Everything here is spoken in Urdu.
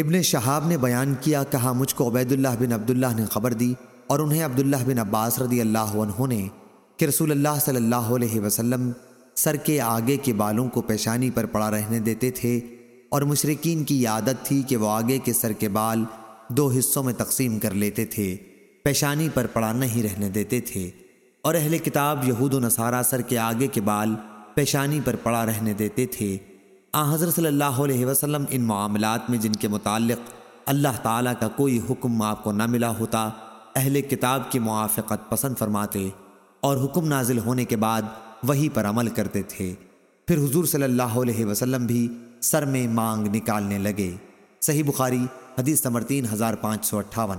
ابن شہاب نے بیان کیا، کہا، مجھ کو عبید اللہ بن عبداللہ نے خبر دی اور انہیں عبداللہ بن عباس رضی اللہ عنہ نے کہ رسول اللہ صلی اللہ علیہ وسلم سر کے آگے کے بالوں کو پیشانی پر پڑا رہنے دیتے تھے اور مشرقین کی عادت تھی کہ وہ آگے کے سر کے بال دو حصوں میں تقسیم کر لیتے تھے، پیشانی پر پڑا نہیں رہنے دیتے تھے اور اہل کتاب یہود و نصارہ سر کے آگے کے بال پیشانی پر پڑا رہنے دیتے تھے۔ آ، حضرت صلی اللہ علیہ وسلم ان معاملات میں جن کے متعلق اللہ تعالیٰ کا کوئی حکم آپ کو نہ ملا ہوتا، اہل کتاب کی موافقت پسند فرماتے اور حکم نازل ہونے کے بعد وہی پر عمل کرتے تھے۔ پھر حضور صلی اللہ علیہ وسلم بھی سر میں مانگ نکالنے لگے۔ صحیح بخاری، حدیث نمبر تین ہزار پانچ سو اٹھاون۔